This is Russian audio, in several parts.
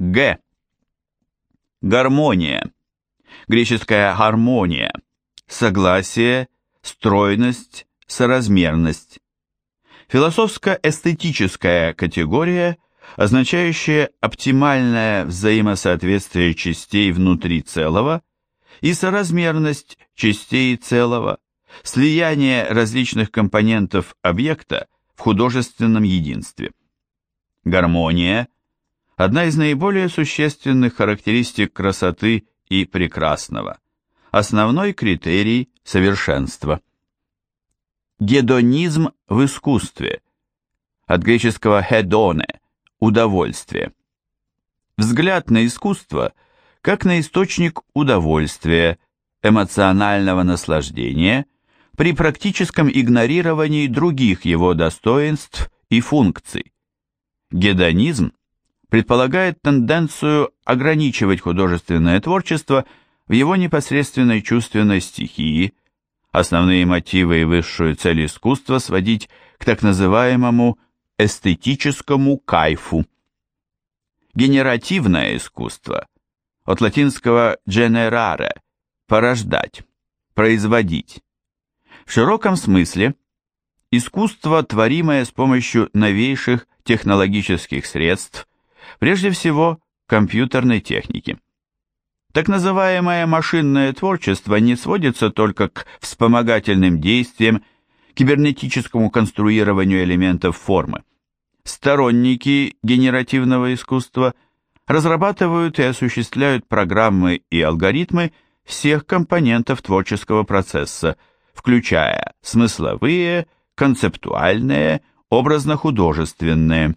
Г. Гармония. Греческая гармония. Согласие, стройность, соразмерность. Философско-эстетическая категория, означающая оптимальное взаимосоответствие частей внутри целого и соразмерность частей целого, слияние различных компонентов объекта в художественном единстве. Гармония – одна из наиболее существенных характеристик красоты и прекрасного, основной критерий совершенства. Гедонизм в искусстве, от греческого «хедоне» – удовольствие. Взгляд на искусство как на источник удовольствия, эмоционального наслаждения при практическом игнорировании других его достоинств и функций. Гедонизм предполагает тенденцию ограничивать художественное творчество в его непосредственной чувственной стихии, основные мотивы и высшую цель искусства сводить к так называемому эстетическому кайфу. Генеративное искусство, от латинского generare – порождать, производить. В широком смысле – искусство, творимое с помощью новейших технологических средств, прежде всего компьютерной техники. Так называемое машинное творчество не сводится только к вспомогательным действиям, кибернетическому конструированию элементов формы. Сторонники генеративного искусства разрабатывают и осуществляют программы и алгоритмы всех компонентов творческого процесса, включая смысловые, концептуальные, образно-художественные.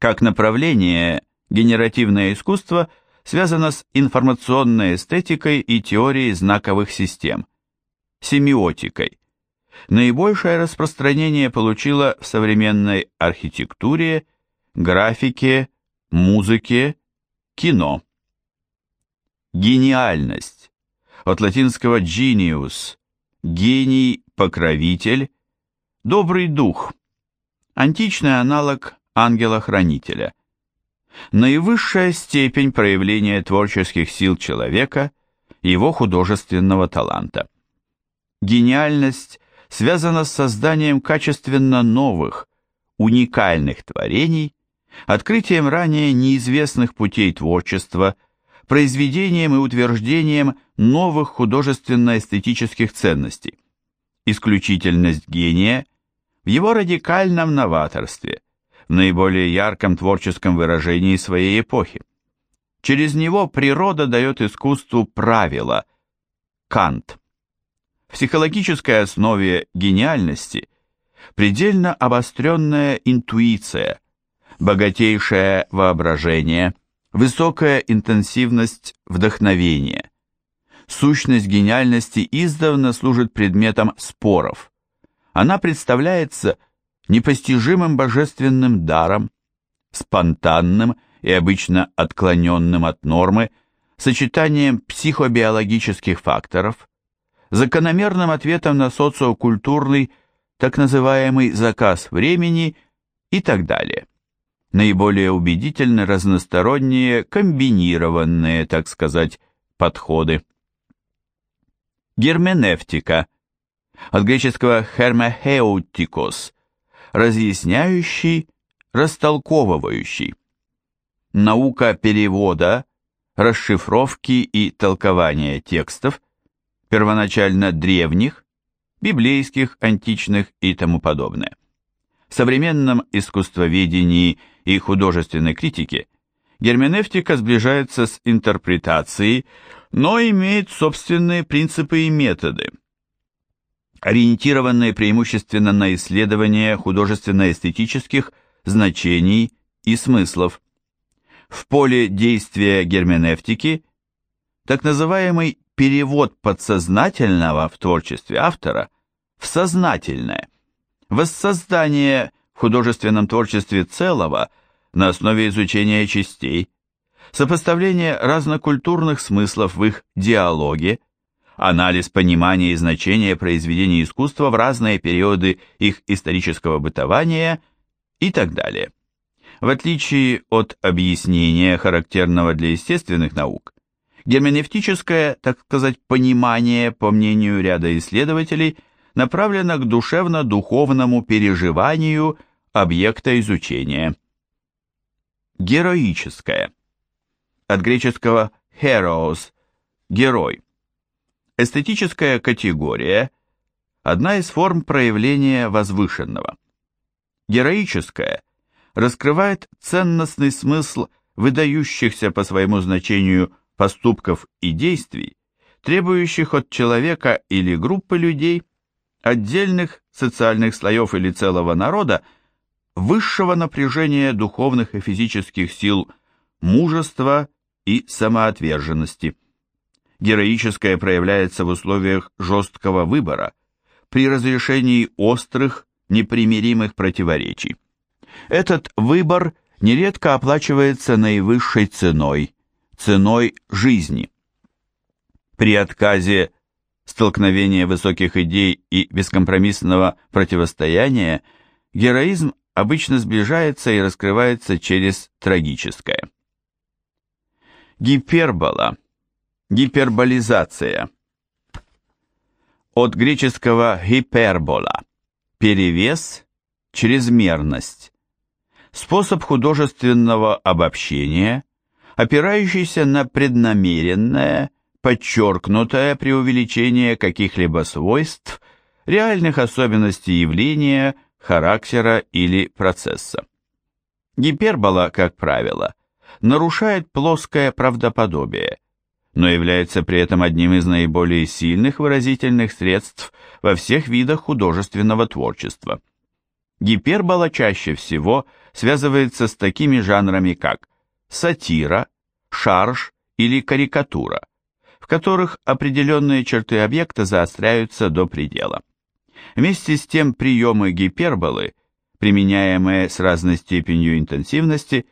Как направление, генеративное искусство связано с информационной эстетикой и теорией знаковых систем, семиотикой. Наибольшее распространение получило в современной архитектуре, графике, музыке, кино. Гениальность. От латинского genius – гений, покровитель, добрый дух – античный аналог ангела-хранителя. Наивысшая степень проявления творческих сил человека, его художественного таланта. Гениальность связана с созданием качественно новых, уникальных творений, открытием ранее неизвестных путей творчества, произведением и утверждением новых художественно-эстетических ценностей. Исключительность гения в его радикальном новаторстве, в наиболее ярком творческом выражении своей эпохи. Через него природа дает искусству правила. Кант. В психологической основе гениальности предельно обостренная интуиция, богатейшее воображение, высокая интенсивность вдохновения. Сущность гениальности издавна служит предметом споров она представляется непостижимым божественным даром, спонтанным и обычно отклоненным от нормы, сочетанием психобиологических факторов, закономерным ответом на социокультурный так называемый заказ времени и так далее. Наиболее убедительны разносторонние, комбинированные, так сказать, подходы. Герменевтика – от греческого «hermeheutikos» – разъясняющий, растолковывающий. Наука перевода, расшифровки и толкования текстов, первоначально древних, библейских, античных и тому подобное. В современном искусствоведении и художественной критике герменевтика сближается с интерпретацией, но имеет собственные принципы и методы, ориентированные преимущественно на исследование художественно-эстетических значений и смыслов. В поле действия герменевтики так называемый перевод подсознательного в творчестве автора в сознательное, воссоздание в художественном творчестве целого на основе изучения частей, сопоставление разнокультурных смыслов в их диалоге, анализ понимания и значения произведений искусства в разные периоды их исторического бытования и так далее. В отличие от объяснения, характерного для естественных наук, герменевтическое, так сказать, понимание, по мнению ряда исследователей, направлено к душевно-духовному переживанию объекта изучения. Героическое. От греческого heros – герой. Эстетическая категория – одна из форм проявления возвышенного. Героическое раскрывает ценностный смысл выдающихся по своему значению поступков и действий, требующих от человека или группы людей, отдельных социальных слоев или целого народа, высшего напряжения духовных и физических сил, мужества и самоотверженности. Героическое проявляется в условиях жесткого выбора, при разрешении острых, непримиримых противоречий. Этот выбор нередко оплачивается наивысшей ценой, ценой жизни. При отказе столкновения высоких идей и бескомпромиссного противостояния героизм обычно сближается и раскрывается через трагическое. Гипербола, гиперболизация. От греческого гипербола – перевес, чрезмерность. Способ художественного обобщения, опирающийся на преднамеренное, подчеркнутое преувеличение каких-либо свойств, реальных особенностей явления, характера или процесса. Гипербола, как правило, нарушает плоское правдоподобие, но является при этом одним из наиболее сильных выразительных средств во всех видах художественного творчества. Гипербола чаще всего связывается с такими жанрами, как сатира, шарж или карикатура, в которых определенные черты объекта заостряются до предела. Вместе с тем приемы гиперболы, применяемые с разной степенью интенсивности,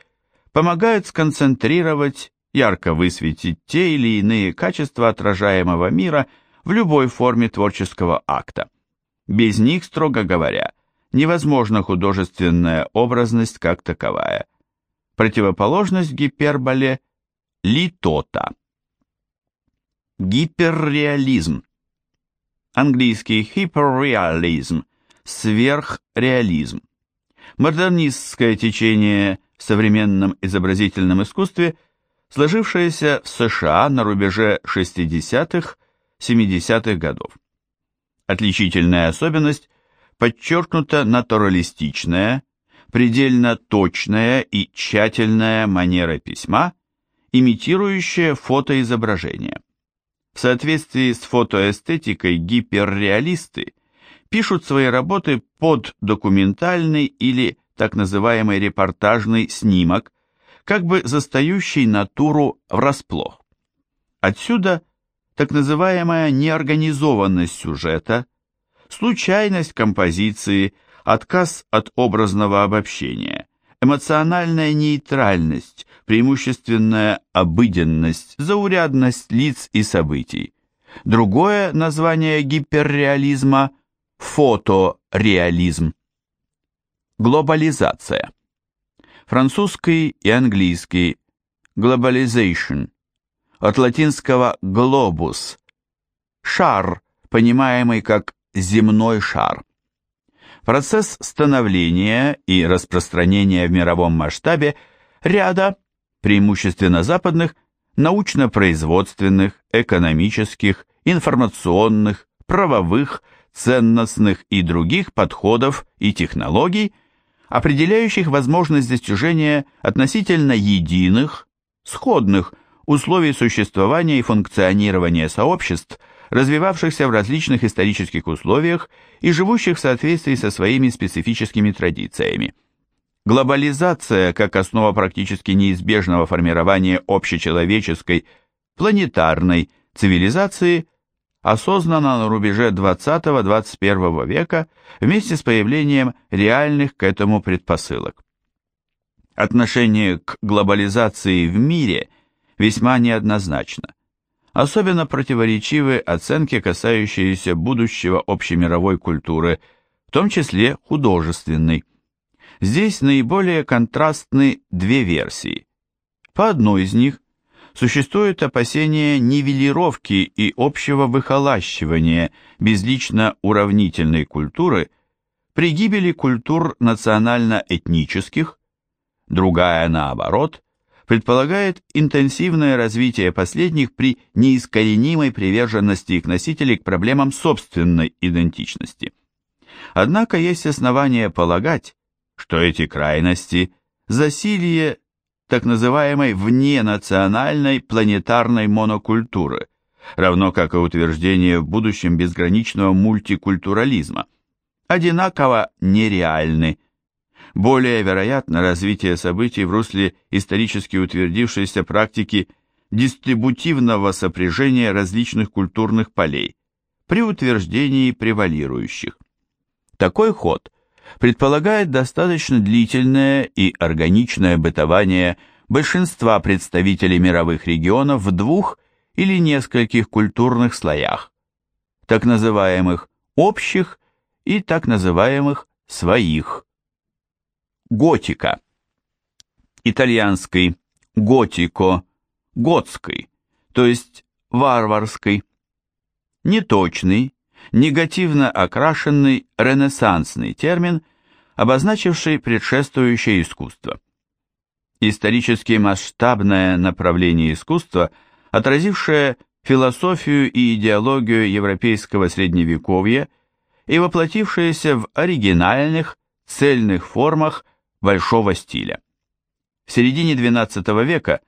помогают сконцентрировать, ярко высветить те или иные качества отражаемого мира в любой форме творческого акта. Без них, строго говоря, невозможна художественная образность как таковая. Противоположность гиперболе – литота. Гиперреализм. Английский hyperrealism – сверхреализм. Модернистское течение в современном изобразительном искусстве, сложившееся в США на рубеже 60-70-х годов. Отличительная особенность подчеркнута натуралистичная, предельно точная и тщательная манера письма, имитирующая фотоизображение. В соответствии с фотоэстетикой гиперреалисты пишут свои работы под документальный или так называемый репортажный снимок, как бы застающий натуру врасплох. Отсюда так называемая неорганизованность сюжета – случайность композиции, отказ от образного обобщения, эмоциональная нейтральность, преимущественная обыденность, заурядность лиц и событий. Другое название гиперреализма – фотореализм. Глобализация. Французский и английский globalization от латинского globus – шар, понимаемый как земной шар. Процесс становления и распространения в мировом масштабе ряда, преимущественно западных, научно-производственных, экономических, информационных, правовых, ценностных и других подходов и технологий, определяющих возможность достижения относительно единых, сходных условий существования и функционирования сообществ развивавшихся в различных исторических условиях и живущих в соответствии со своими специфическими традициями. Глобализация, как основа практически неизбежного формирования общечеловеческой, планетарной цивилизации, осознана на рубеже 20-21 века вместе с появлением реальных к этому предпосылок. Отношение к глобализации в мире весьма неоднозначно. Особенно противоречивы оценки, касающиеся будущего общемировой культуры, в том числе художественной. Здесь наиболее контрастны две версии. По одной из них существует опасение нивелировки и общего выхолащивания безлично уравнительной культуры при гибели культур национально-этнических, другая, наоборот, предполагает интенсивное развитие последних при неискоренимой приверженности их носителей к проблемам собственной идентичности. Однако есть основания полагать, что эти крайности – засилье так называемой вненациональной планетарной монокультуры, равно как и утверждение в будущем безграничного мультикультурализма, одинаково нереальны. Более вероятно развитие событий в русле исторически утвердившейся практики дистрибутивного сопряжения различных культурных полей при утверждении превалирующих. Такой ход – предполагает достаточно длительное и органичное бытование большинства представителей мировых регионов в двух или нескольких культурных слоях, так называемых общих и так называемых своих. Готика. Итальянский готико, готский, то есть варварский. Неточный, негативно окрашенный ренессансный термин, обозначивший предшествующее искусство. Исторически масштабное направление искусства, отразившее философию и идеологию европейского средневековья и воплотившееся в оригинальных, цельных формах большого стиля. В середине XII века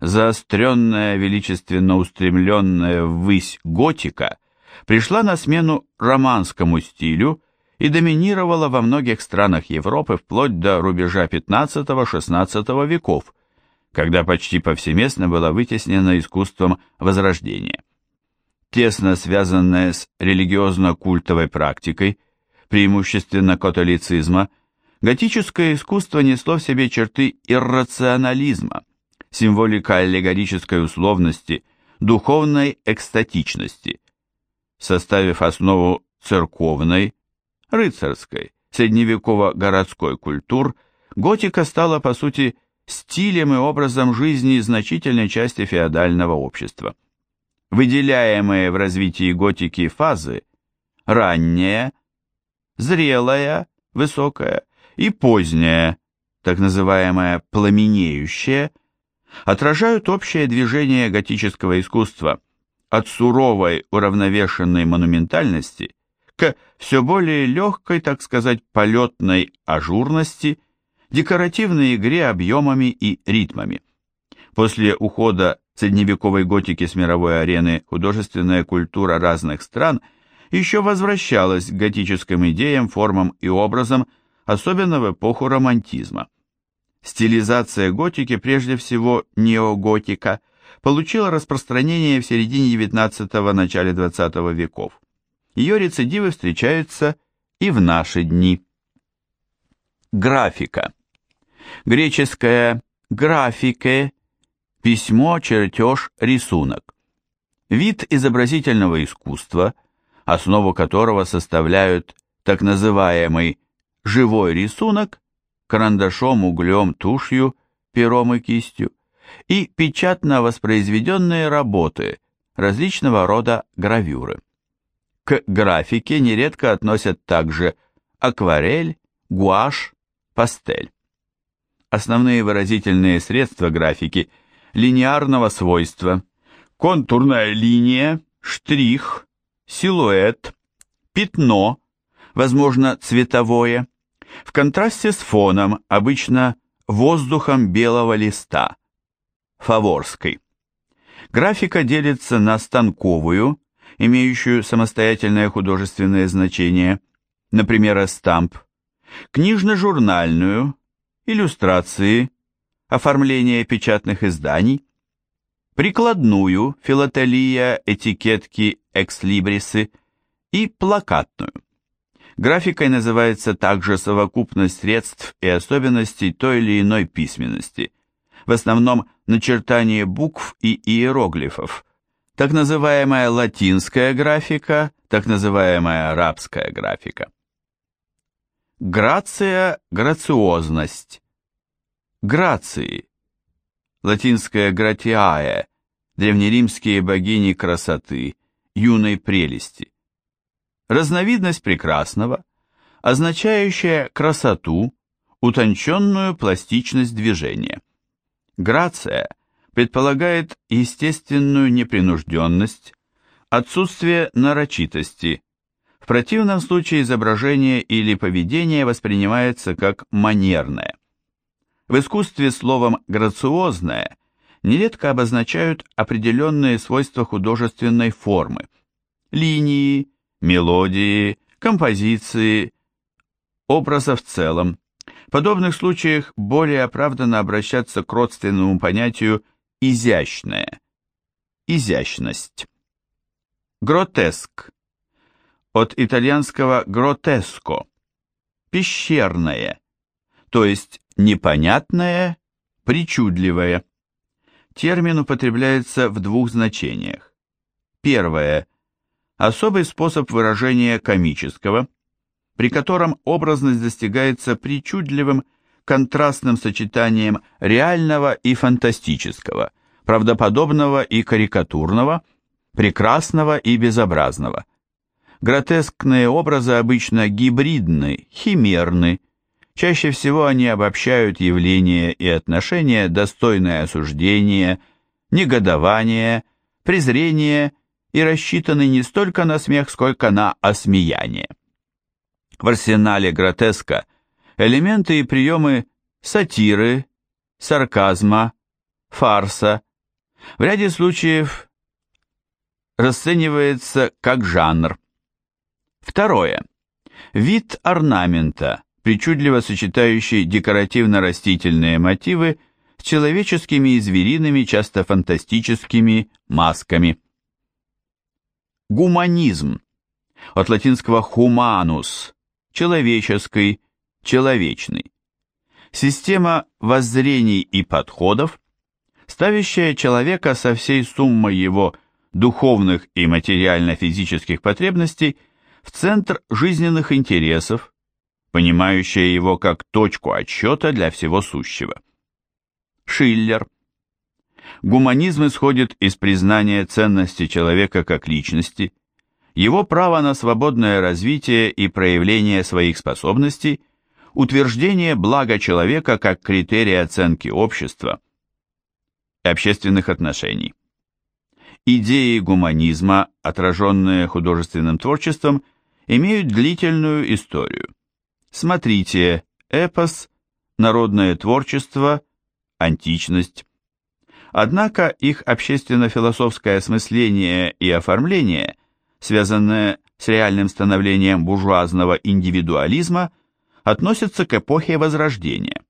заостренная, величественно устремленная ввысь готика – пришла на смену романскому стилю и доминировала во многих странах Европы вплоть до рубежа XV-XVI веков, когда почти повсеместно была вытеснена искусством Возрождения. Тесно связанная с религиозно-культовой практикой, преимущественно католицизма, готическое искусство несло в себе черты иррационализма, символика аллегорической условности, духовной экстатичности – составив основу церковной, рыцарской, средневеково-городской культур, готика стала, по сути, стилем и образом жизни значительной части феодального общества. Выделяемые в развитии готики фазы – ранняя, зрелая, высокая и поздняя, так называемая пламенеющая, отражают общее движение готического искусства – от суровой уравновешенной монументальности к все более легкой, так сказать, полетной ажурности, декоративной игре объемами и ритмами. После ухода средневековой готики с мировой арены художественная культура разных стран еще возвращалась к готическим идеям, формам и образам, особенно в эпоху романтизма. Стилизация готики прежде всего неоготика – получила распространение в середине XIX – начале XX веков. Ее рецидивы встречаются и в наши дни. Графика. Греческое «графике» – письмо, чертеж, рисунок. Вид изобразительного искусства, основу которого составляют так называемый живой рисунок карандашом, углем, тушью, пером и кистью, и печатно воспроизведенные работы, различного рода гравюры. К графике нередко относят также акварель, гуашь, пастель. Основные выразительные средства графики линеарного свойства, контурная линия, штрих, силуэт, пятно, возможно цветовое, в контрасте с фоном, обычно воздухом белого листа, Фаворской. Графика делится на станковую, имеющую самостоятельное художественное значение, например, эстамп, книжно-журнальную, иллюстрации, оформление печатных изданий, прикладную, филателия, этикетки, экслибрисы и плакатную. Графикой называется также совокупность средств и особенностей той или иной письменности, в основном начертание букв и иероглифов, так называемая латинская графика, так называемая арабская графика. Грация – грациозность. Грации. Латинское гратиае, древнеримские богини красоты, юной прелести. Разновидность прекрасного, означающая красоту, утонченную пластичность движения. Грация предполагает естественную непринужденность, отсутствие нарочитости. В противном случае изображение или поведение воспринимается как манерное. В искусстве словом «грациозное» нередко обозначают определенные свойства художественной формы – линии, мелодии, композиции, образа в целом. В подобных случаях более оправданно обращаться к родственному понятию «изящное», «изящность». Гротеск. От итальянского гротеско. Пещерное, то есть непонятное, причудливое. Термин употребляется в двух значениях. Первое. Особый способ выражения комического, при котором образность достигается причудливым контрастным сочетанием реального и фантастического, правдоподобного и карикатурного, прекрасного и безобразного. Гротескные образы обычно гибридны, химерны, Чаще всего они обобщают явления и отношения, достойное осуждения, негодования, презрения и рассчитаны не столько на смех, сколько на осмеяние. В арсенале гротеска элементы и приемы сатиры, сарказма, фарса, в ряде случаев расценивается как жанр. Второе. Вид орнамента, причудливо сочетающий декоративно-растительные мотивы с человеческими и звериными, часто фантастическими масками. Гуманизм. От латинского humanus – человеческий, человечный. Система воззрений и подходов, ставящая человека со всей суммой его духовных и материально-физических потребностей в центр жизненных интересов, понимающая его как точку отсчета для всего сущего. Шиллер. Гуманизм исходит из признания ценности человека как личности, его права на свободное развитие и проявление своих способностей, утверждение блага человека как критерия оценки общества и общественных отношений. Идеи гуманизма, отраженные художественным творчеством, имеют длительную историю. Смотрите, эпос, народное творчество, античность. Однако их общественно-философское осмысление и оформление, связанное с реальным становлением буржуазного индивидуализма, относятся к эпохе Возрождения.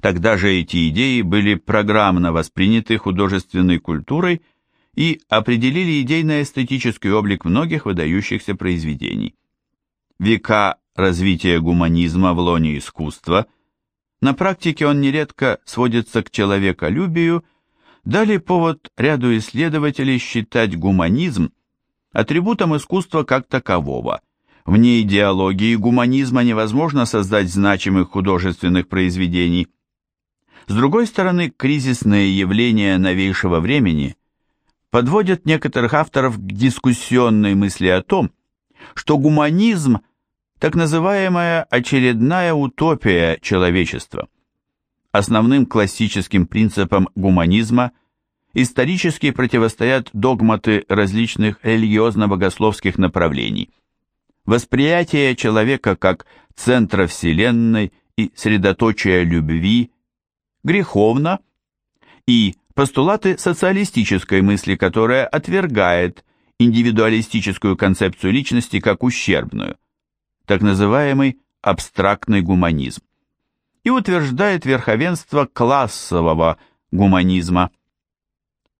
Тогда же эти идеи были программно восприняты художественной культурой и определили идейно-эстетический облик многих выдающихся произведений. Века развития гуманизма в лоне искусства, на практике он нередко сводится к человеколюбию, дали повод ряду исследователей считать гуманизм атрибутом искусства как такового. Вне идеологии гуманизма невозможно создать значимых художественных произведений. С другой стороны, кризисные явления новейшего времени подводят некоторых авторов к дискуссионной мысли о том, что гуманизм – так называемая очередная утопия человечества. Основным классическим принципам гуманизма исторически противостоят догматы различных религиозно-богословских направлений. Восприятие человека как центра Вселенной и средоточия любви греховно и постулаты социалистической мысли, которая отвергает индивидуалистическую концепцию личности как ущербную так называемый абстрактный гуманизм, и утверждает верховенство классового гуманизма –